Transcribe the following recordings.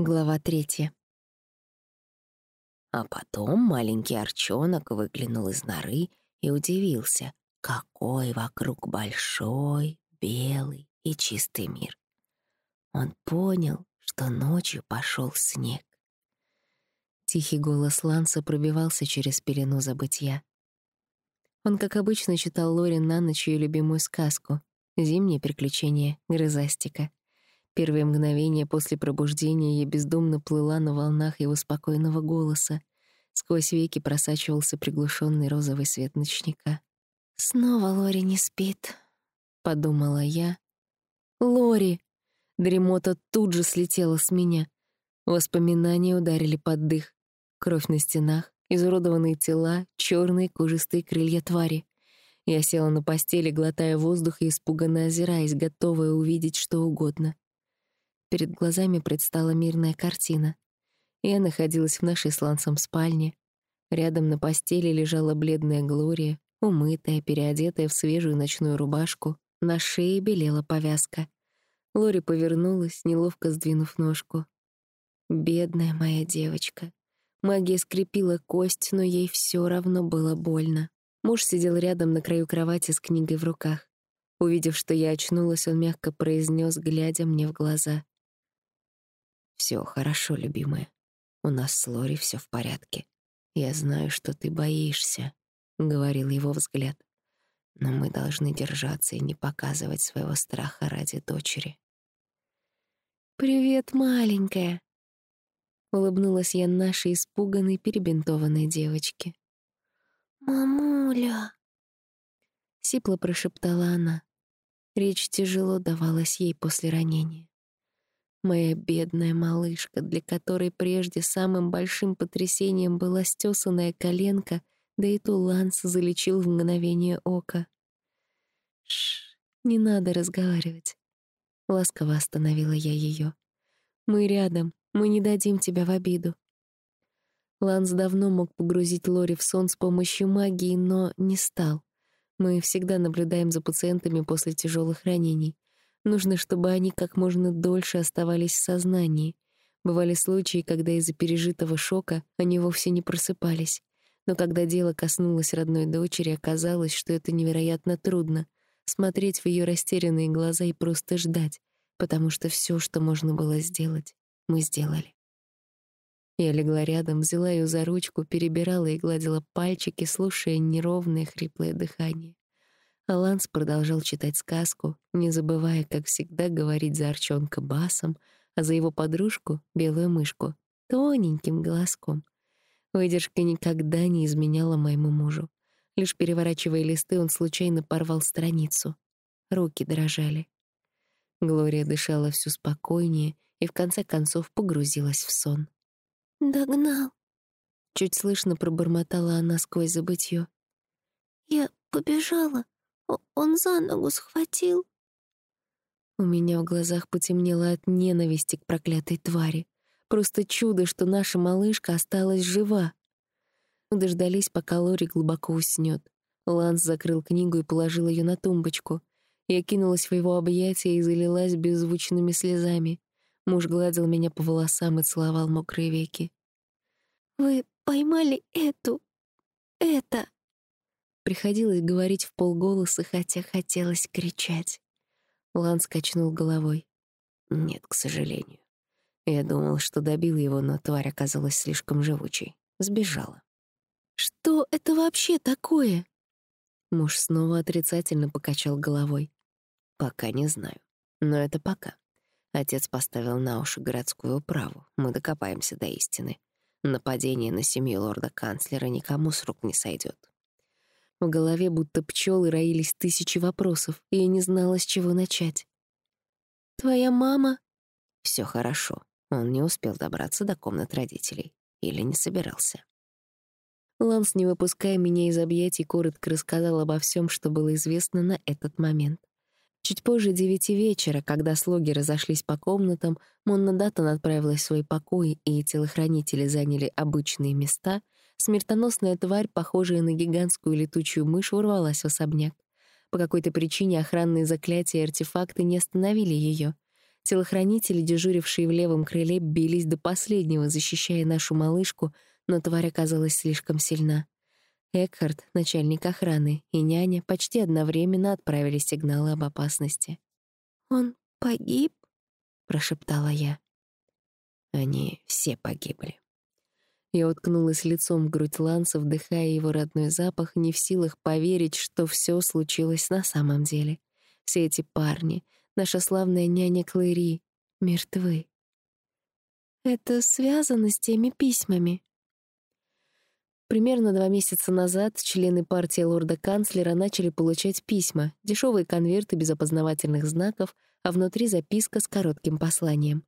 Глава третья. А потом маленький орчонок выглянул из норы и удивился, какой вокруг большой, белый и чистый мир. Он понял, что ночью пошел снег. Тихий голос Ланса пробивался через пелену забытья. Он, как обычно, читал Лорин на ночь ее любимую сказку «Зимние приключения Грызастика». Первые мгновения после пробуждения я бездумно плыла на волнах его спокойного голоса. Сквозь веки просачивался приглушенный розовый свет ночника. «Снова Лори не спит», — подумала я. «Лори!» Дремота тут же слетела с меня. Воспоминания ударили под дых. Кровь на стенах, изуродованные тела, черные кожистые крылья твари. Я села на постели, глотая воздух и испуганно озираясь, готовая увидеть что угодно. Перед глазами предстала мирная картина. Я находилась в нашей с Лансом спальне. Рядом на постели лежала бледная Глория, умытая, переодетая в свежую ночную рубашку. На шее белела повязка. Лори повернулась, неловко сдвинув ножку. Бедная моя девочка. Магия скрепила кость, но ей все равно было больно. Муж сидел рядом на краю кровати с книгой в руках. Увидев, что я очнулась, он мягко произнес, глядя мне в глаза. Все хорошо, любимая. У нас с Лори все в порядке. Я знаю, что ты боишься, говорил его взгляд. Но мы должны держаться и не показывать своего страха ради дочери. Привет, маленькая, улыбнулась я нашей испуганной, перебинтованной девочке. Мамуля, сипло прошептала она. Речь тяжело давалась ей после ранения. Моя бедная малышка, для которой прежде самым большим потрясением была стесанная коленка, да и ту Ланс залечил в мгновение ока. Шш, не надо разговаривать. Ласково остановила я ее. Мы рядом, мы не дадим тебя в обиду. Ланс давно мог погрузить Лори в сон с помощью магии, но не стал. Мы всегда наблюдаем за пациентами после тяжелых ранений. Нужно, чтобы они как можно дольше оставались в сознании. Бывали случаи, когда из-за пережитого шока они вовсе не просыпались. Но когда дело коснулось родной дочери, оказалось, что это невероятно трудно — смотреть в ее растерянные глаза и просто ждать, потому что все, что можно было сделать, мы сделали. Я легла рядом, взяла ее за ручку, перебирала и гладила пальчики, слушая неровное хриплое дыхание. Аланс продолжал читать сказку, не забывая, как всегда, говорить за Арчонка басом, а за его подружку, белую мышку, тоненьким голоском. Выдержка никогда не изменяла моему мужу. Лишь переворачивая листы, он случайно порвал страницу. Руки дрожали. Глория дышала все спокойнее и в конце концов погрузилась в сон. «Догнал», — чуть слышно пробормотала она сквозь забытье. «Я побежала, он за ногу схватил. У меня в глазах потемнело от ненависти к проклятой твари. Просто чудо, что наша малышка осталась жива. Мы дождались, пока Лори глубоко уснет. Ланс закрыл книгу и положил ее на тумбочку. Я кинулась в его объятия и залилась беззвучными слезами. Муж гладил меня по волосам и целовал мокрые веки. «Вы поймали эту... это...» Приходилось говорить в полголоса, хотя хотелось кричать. Лан скачнул головой. «Нет, к сожалению. Я думал, что добил его, но тварь оказалась слишком живучей. Сбежала». «Что это вообще такое?» Муж снова отрицательно покачал головой. «Пока не знаю. Но это пока. Отец поставил на уши городскую управу. Мы докопаемся до истины. Нападение на семью лорда-канцлера никому с рук не сойдет. В голове будто пчелы роились тысячи вопросов, и я не знала, с чего начать. «Твоя мама?» Все хорошо. Он не успел добраться до комнат родителей. Или не собирался. Ланс, не выпуская меня из объятий, коротко рассказал обо всем, что было известно на этот момент. Чуть позже девяти вечера, когда слуги разошлись по комнатам, Монна Даттон отправилась в свой покой, и телохранители заняли обычные места — Смертоносная тварь, похожая на гигантскую летучую мышь, ворвалась в особняк. По какой-то причине охранные заклятия и артефакты не остановили ее. Телохранители, дежурившие в левом крыле, бились до последнего, защищая нашу малышку, но тварь оказалась слишком сильна. Экхард, начальник охраны, и няня почти одновременно отправили сигналы об опасности. «Он погиб?» — прошептала я. Они все погибли. Я уткнулась лицом в грудь Ланса, вдыхая его родной запах, не в силах поверить, что все случилось на самом деле. Все эти парни, наша славная няня Клэри, мертвы. «Это связано с теми письмами?» Примерно два месяца назад члены партии лорда-канцлера начали получать письма, дешевые конверты без опознавательных знаков, а внутри записка с коротким посланием.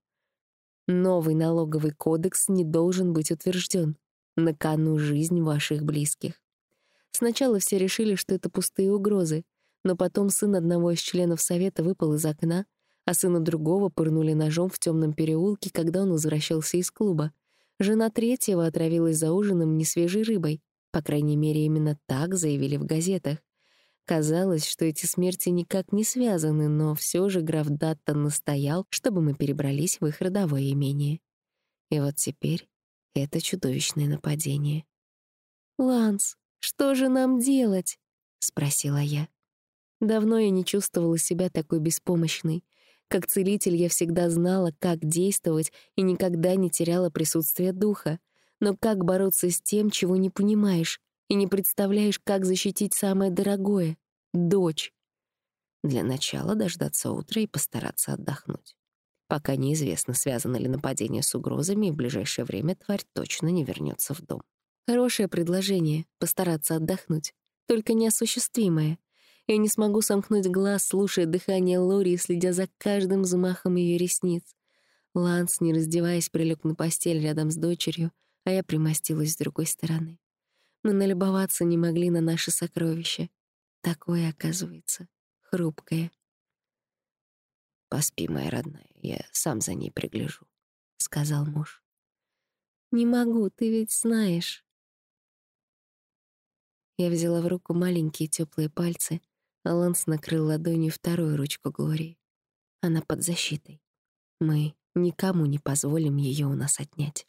Новый налоговый кодекс не должен быть утвержден. На кону жизнь ваших близких. Сначала все решили, что это пустые угрозы, но потом сын одного из членов совета выпал из окна, а сына другого пырнули ножом в темном переулке, когда он возвращался из клуба. Жена третьего отравилась за ужином несвежей рыбой. По крайней мере, именно так заявили в газетах. Казалось, что эти смерти никак не связаны, но все же граф Даттон настоял, чтобы мы перебрались в их родовое имение. И вот теперь это чудовищное нападение. «Ланс, что же нам делать?» — спросила я. Давно я не чувствовала себя такой беспомощной. Как целитель я всегда знала, как действовать и никогда не теряла присутствие духа. Но как бороться с тем, чего не понимаешь, и не представляешь, как защитить самое дорогое — дочь? Для начала дождаться утра и постараться отдохнуть. Пока неизвестно, связано ли нападение с угрозами, и в ближайшее время тварь точно не вернется в дом. Хорошее предложение — постараться отдохнуть, только неосуществимое — я не смогу сомкнуть глаз, слушая дыхание Лори и следя за каждым взмахом ее ресниц. Ланс, не раздеваясь, прилег на постель рядом с дочерью, а я примостилась с другой стороны. Мы налюбоваться не могли на наше сокровище. Такое, оказывается, хрупкое. «Поспи, моя родная, я сам за ней пригляжу», — сказал муж. «Не могу, ты ведь знаешь». Я взяла в руку маленькие теплые пальцы, Ланс накрыл ладонью вторую ручку Глории. Она под защитой. Мы никому не позволим ее у нас отнять.